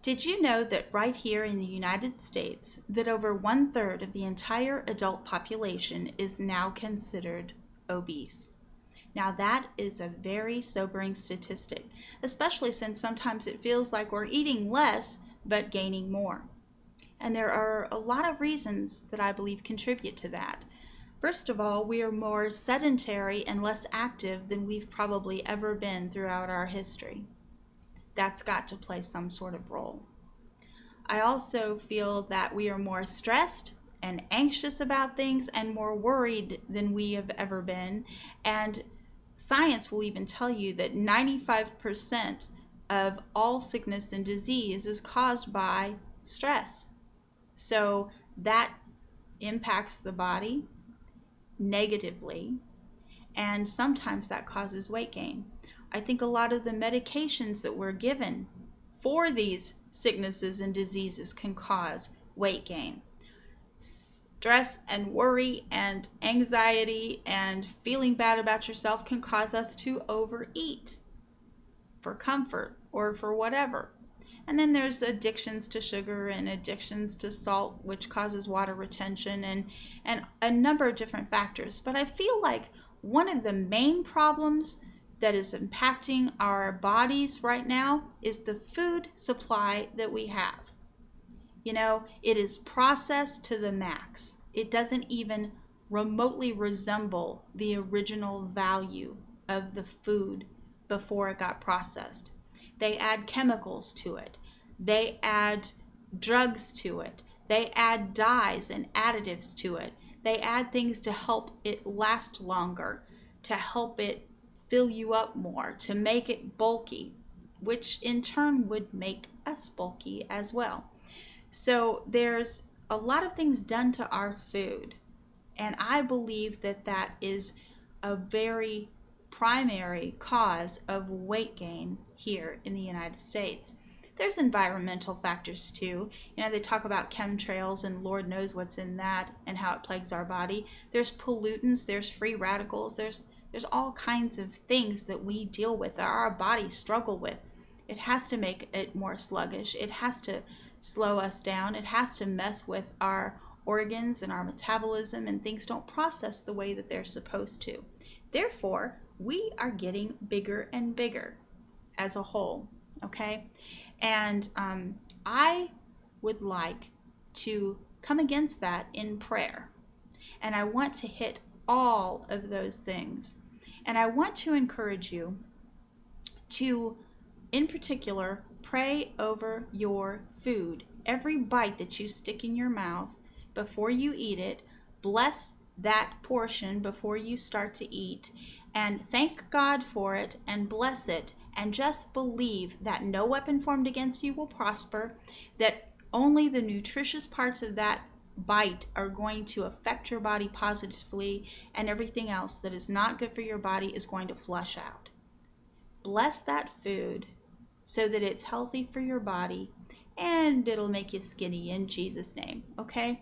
Did you know that right here in the United States that over one third of the entire adult population is now considered obese? Now that is a very sobering statistic, especially since sometimes it feels like we're eating less but gaining more. And there are a lot of reasons that I believe contribute to that. First of all, we are more sedentary and less active than we've probably ever been throughout our history. That's got to play some sort of role. I also feel that we are more stressed and anxious about things and more worried than we have ever been. And science will even tell you that 95% of all sickness and disease is caused by stress. So that impacts the body negatively, and sometimes that causes weight gain. I think a lot of the medications that we're given for these sicknesses and diseases can cause weight gain. Stress and worry and anxiety and feeling bad about yourself can cause us to overeat for comfort or for whatever. And then there's addictions to sugar and addictions to salt, which causes water retention and, and a number of different factors. But I feel like one of the main problems that is impacting our bodies right now is the food supply that we have. You know, it is processed to the max. It doesn't even remotely resemble the original value of the food before it got processed. They add chemicals to it. They add drugs to it. They add dyes and additives to it. They add things to help it last longer, to help it fill you up more, to make it bulky, which in turn would make us bulky as well. So there's a lot of things done to our food. And I believe that that is a very primary cause of weight gain here in the United States. There's environmental factors too. You know, they talk about chemtrails and Lord knows what's in that and how it plagues our body. There's pollutants, there's free radicals, there's there's all kinds of things that we deal with that our bodies struggle with. It has to make it more sluggish. It has to slow us down. It has to mess with our organs and our metabolism, and things don't process the way that they're supposed to. Therefore, we are getting bigger and bigger as a whole. Okay? And um, I would like to come against that in prayer. And I want to hit all of those things. And I want to encourage you to, in particular, pray over your food. Every bite that you stick in your mouth before you eat it, bless that portion before you start to eat and thank God for it and bless it and just believe that no weapon formed against you will prosper, that only the nutritious parts of that bite are going to affect your body positively, and everything else that is not good for your body is going to flush out. Bless that food so that it's healthy for your body and it'll make you skinny in Jesus' name, okay?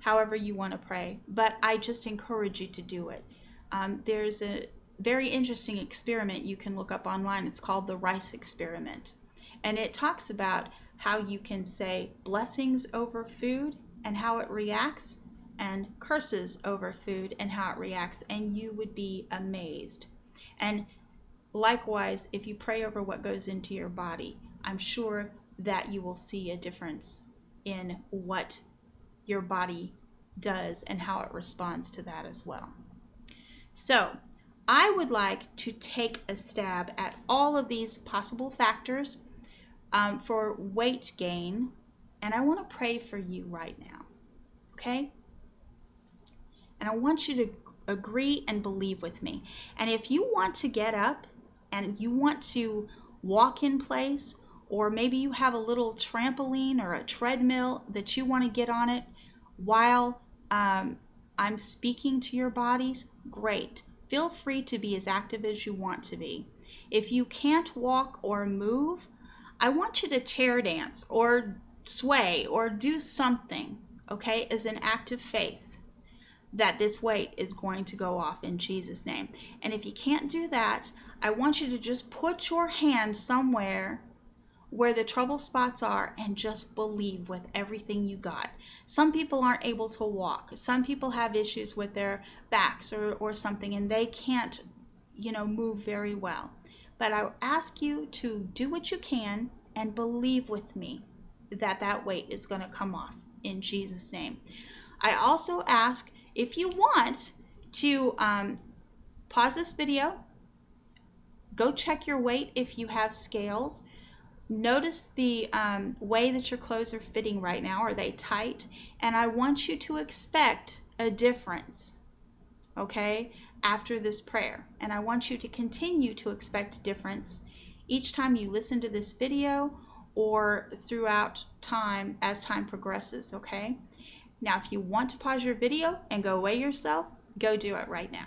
However, you want to pray. But I just encourage you to do it. Um, there's a very interesting experiment you can look up online. It's called the rice experiment. And it talks about how you can say blessings over food and how it reacts, and curses over food and how it reacts, and you would be amazed. And likewise, if you pray over what goes into your body, I'm sure that you will see a difference in what your body does and how it responds to that as well. So, I would like to take a stab at all of these possible factors um, for weight gain and I want to pray for you right now. Okay? And I want you to agree and believe with me. And if you want to get up and you want to walk in place, or maybe you have a little trampoline or a treadmill that you want to get on it while um, I'm speaking to your bodies, great. Feel free to be as active as you want to be. If you can't walk or move, I want you to chair dance or sway or do something, okay, is an act of faith that this weight is going to go off in Jesus' name. And if you can't do that, I want you to just put your hand somewhere where the trouble spots are and just believe with everything you got. Some people aren't able to walk. Some people have issues with their backs or, or something and they can't, you know, move very well. But I ask you to do what you can and believe with me that that weight is going to come off in Jesus' name. I also ask if you want to um, pause this video, go check your weight if you have scales. Notice the um, way that your clothes are fitting right now. Are they tight? And I want you to expect a difference, okay, after this prayer. And I want you to continue to expect a difference each time you listen to this video or throughout time as time progresses, okay? Now, if you want to pause your video and go weigh yourself, go do it right now.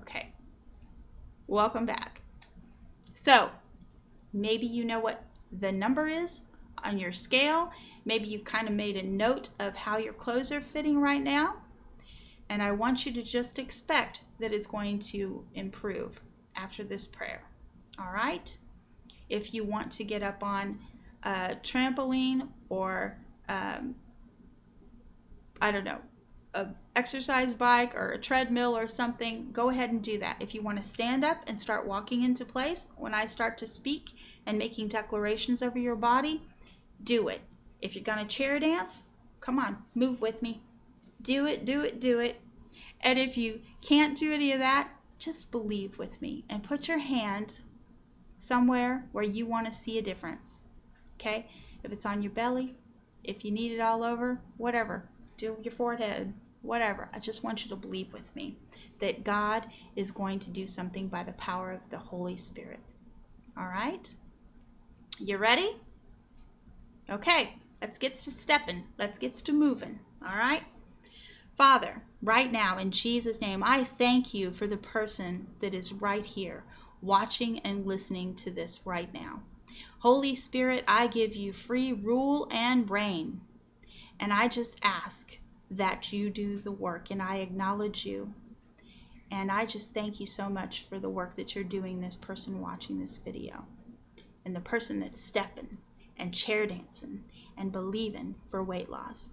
Okay, welcome back. So, maybe you know what the number is on your scale. Maybe you've kind of made a note of how your clothes are fitting right now. And I want you to just expect that it's going to improve after this prayer. All right? If you want to get up on a trampoline or um, I don't know, a exercise bike or a treadmill or something, go ahead and do that. If you want to stand up and start walking into place when I start to speak and making declarations over your body, do it. If you're going to chair dance, come on, move with me. Do it, do it, do it. And if you can't do any of that, just believe with me and put your hand somewhere where you want to see a difference. Okay? If it's on your belly, if you need it all over, whatever. Do your forehead, whatever. I just want you to believe with me that God is going to do something by the power of the Holy Spirit. All right? You ready? Okay, let's get to stepping. Let's get to moving. All right? Father, right now, in Jesus' name, I thank you for the person that is right here, watching and listening to this right now. Holy Spirit, I give you free rule and reign. And I just ask that you do the work, and I acknowledge you. And I just thank you so much for the work that you're doing, this person watching this video, and the person that's stepping and chair dancing and believing for weight loss.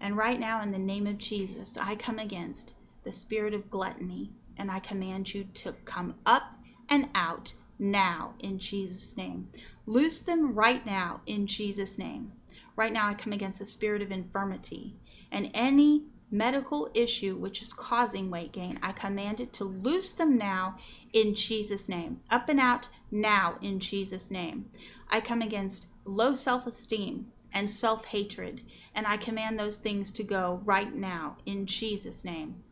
And right now, in the name of Jesus, I come against the spirit of gluttony and I command you to come up and out now in Jesus' name. Loose them right now in Jesus' name. Right now, I come against the spirit of infirmity and any medical issue which is causing weight gain. I command it to loose them now in Jesus' name. Up and out now in Jesus' name. I come against low self esteem and self hatred and I command those things to go right now in Jesus' name.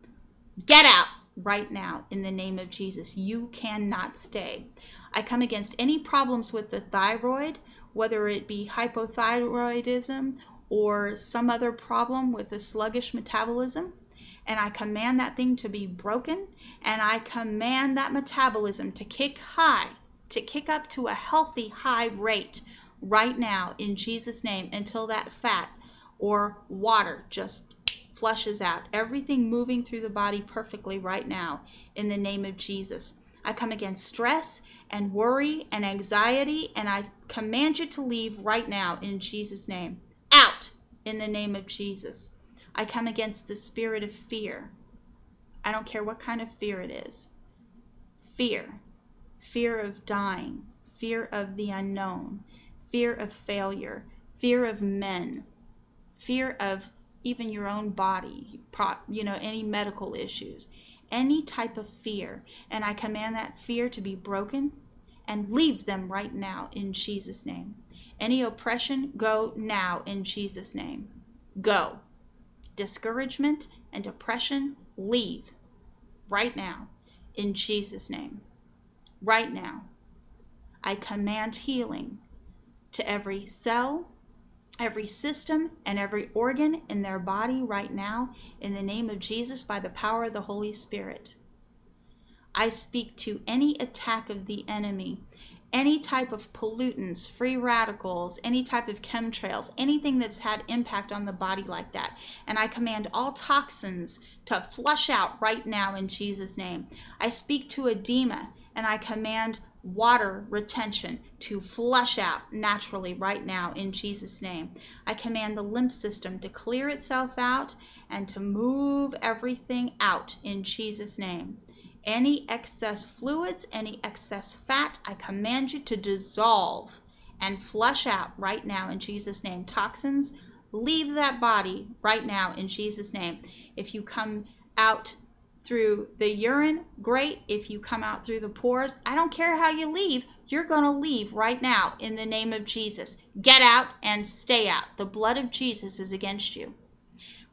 Get out right now in the name of Jesus. You cannot stay. I come against any problems with the thyroid, whether it be hypothyroidism or some other problem with a sluggish metabolism. And I command that thing to be broken, and I command that metabolism to kick high, to kick up to a healthy high rate right now in Jesus' name until that fat or water just flushes out. Everything moving through the body perfectly right now in the name of Jesus. I come against stress and worry and anxiety, and I command you to leave right now in Jesus' name. Out in the name of Jesus. I come against the spirit of fear. I don't care what kind of fear it is. Fear. Fear of dying. Fear of the unknown. Fear of failure. Fear of men fear of even your own body, you know, any medical issues, any type of fear. And I command that fear to be broken and leave them right now in Jesus' name. Any oppression, go now in Jesus' name. Go. Discouragement and depression, leave right now in Jesus' name. Right now. I command healing to every cell, every system and every organ in their body right now in the name of Jesus by the power of the Holy Spirit. I speak to any attack of the enemy, any type of pollutants, free radicals, any type of chemtrails, anything that's had impact on the body like that. And I command all toxins to flush out right now in Jesus' name. I speak to edema and I command water retention to flush out naturally right now in Jesus' name. I command the lymph system to clear itself out and to move everything out in Jesus' name. Any excess fluids, any excess fat, I command you to dissolve and flush out right now in Jesus' name. Toxins, leave that body right now in Jesus' name. If you come out through the urine, great. If you come out through the pores, I don't care how you leave, you're going to leave right now in the name of Jesus. Get out and stay out. The blood of Jesus is against you.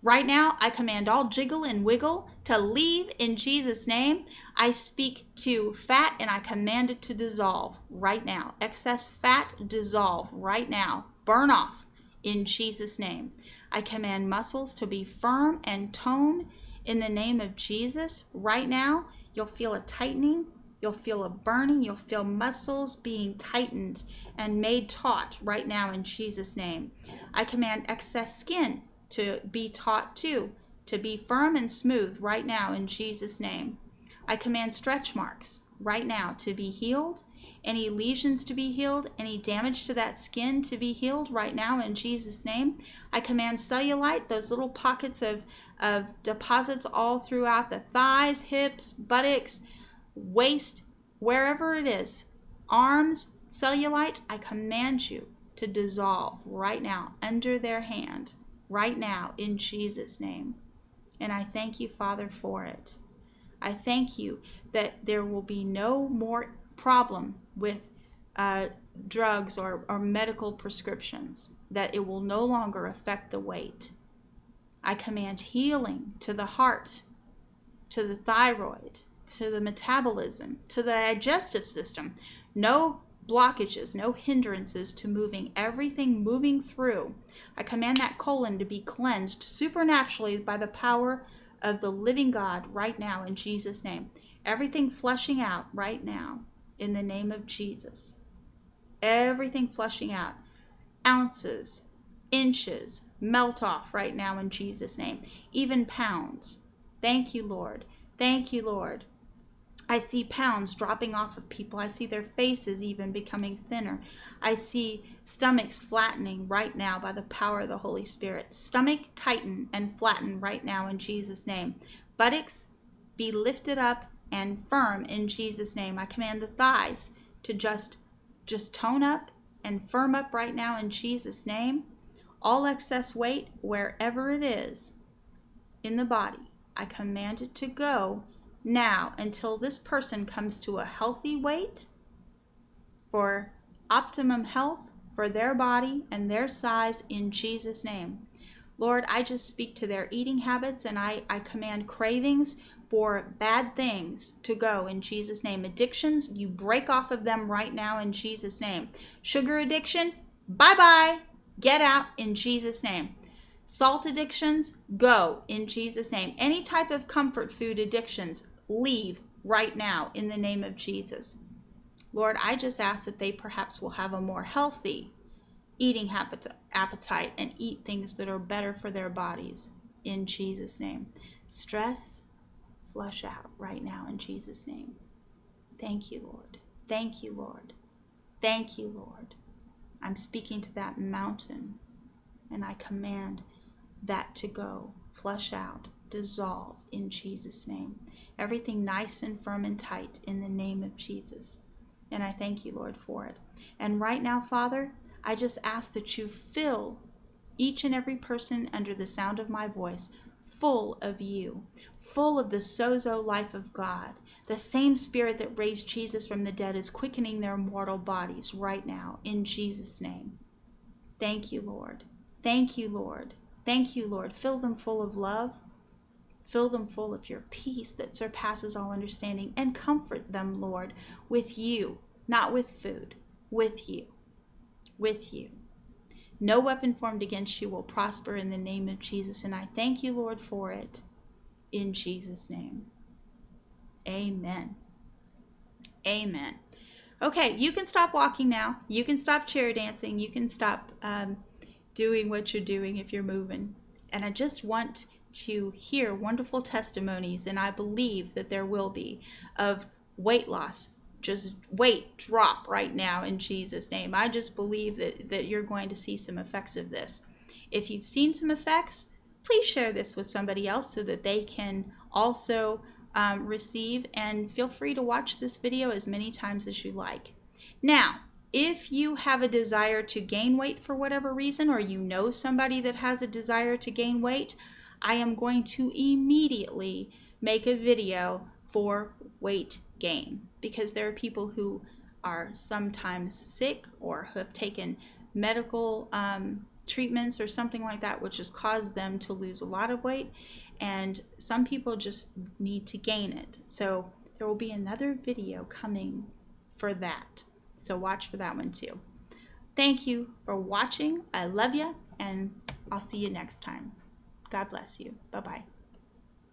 Right now, I command all jiggle and wiggle to leave in Jesus' name. I speak to fat and I command it to dissolve right now. Excess fat, dissolve right now. Burn off in Jesus' name. I command muscles to be firm and tone in the name of Jesus, right now, you'll feel a tightening, you'll feel a burning, you'll feel muscles being tightened and made taut right now in Jesus' name. I command excess skin to be taut too, to be firm and smooth right now in Jesus' name. I command stretch marks right now to be healed any lesions to be healed, any damage to that skin to be healed right now in Jesus' name. I command cellulite, those little pockets of, of deposits all throughout the thighs, hips, buttocks, waist, wherever it is, arms, cellulite, I command you to dissolve right now under their hand, right now in Jesus' name. And I thank you, Father, for it. I thank you that there will be no more problem with uh, drugs or, or medical prescriptions, that it will no longer affect the weight. I command healing to the heart, to the thyroid, to the metabolism, to the digestive system. No blockages, no hindrances to moving, everything moving through. I command that colon to be cleansed supernaturally by the power of the living God right now in Jesus' name. Everything flushing out right now in the name of Jesus. Everything flushing out. Ounces, inches, melt off right now in Jesus' name. Even pounds. Thank you, Lord. Thank you, Lord. I see pounds dropping off of people. I see their faces even becoming thinner. I see stomachs flattening right now by the power of the Holy Spirit. Stomach tighten and flatten right now in Jesus' name. Buttocks be lifted up and firm in Jesus name. I command the thighs to just just tone up and firm up right now in Jesus name. All excess weight wherever it is in the body, I command it to go now until this person comes to a healthy weight for optimum health for their body and their size in Jesus name. Lord, I just speak to their eating habits and I, I command cravings for bad things to go in Jesus' name. Addictions, you break off of them right now in Jesus' name. Sugar addiction, bye bye. Get out in Jesus' name. Salt addictions, go in Jesus' name. Any type of comfort food addictions, leave right now in the name of Jesus. Lord, I just ask that they perhaps will have a more healthy eating appetite and eat things that are better for their bodies in Jesus' name. Stress, flush out right now in Jesus' name. Thank you, Lord. Thank you, Lord. Thank you, Lord. I'm speaking to that mountain and I command that to go, flush out, dissolve in Jesus' name. Everything nice and firm and tight in the name of Jesus. And I thank you, Lord, for it. And right now, Father, I just ask that you fill each and every person under the sound of my voice full of you, full of the sozo life of God. The same spirit that raised Jesus from the dead is quickening their mortal bodies right now in Jesus' name. Thank you, Lord. Thank you, Lord. Thank you, Lord. Fill them full of love. Fill them full of your peace that surpasses all understanding and comfort them, Lord, with you, not with food, with you, with you. No weapon formed against you will prosper in the name of Jesus. And I thank you, Lord, for it. In Jesus' name. Amen. Amen. Okay, you can stop walking now. You can stop chair dancing. You can stop um, doing what you're doing if you're moving. And I just want to hear wonderful testimonies, and I believe that there will be, of weight loss just weight drop right now in Jesus' name. I just believe that, that you're going to see some effects of this. If you've seen some effects, please share this with somebody else so that they can also um, receive and feel free to watch this video as many times as you like. Now, if you have a desire to gain weight for whatever reason or you know somebody that has a desire to gain weight, I am going to immediately make a video for weight gain because there are people who are sometimes sick or who have taken medical um, treatments or something like that, which has caused them to lose a lot of weight. And some people just need to gain it. So there will be another video coming for that. So watch for that one too. Thank you for watching. I love you, and I'll see you next time. God bless you. Bye bye.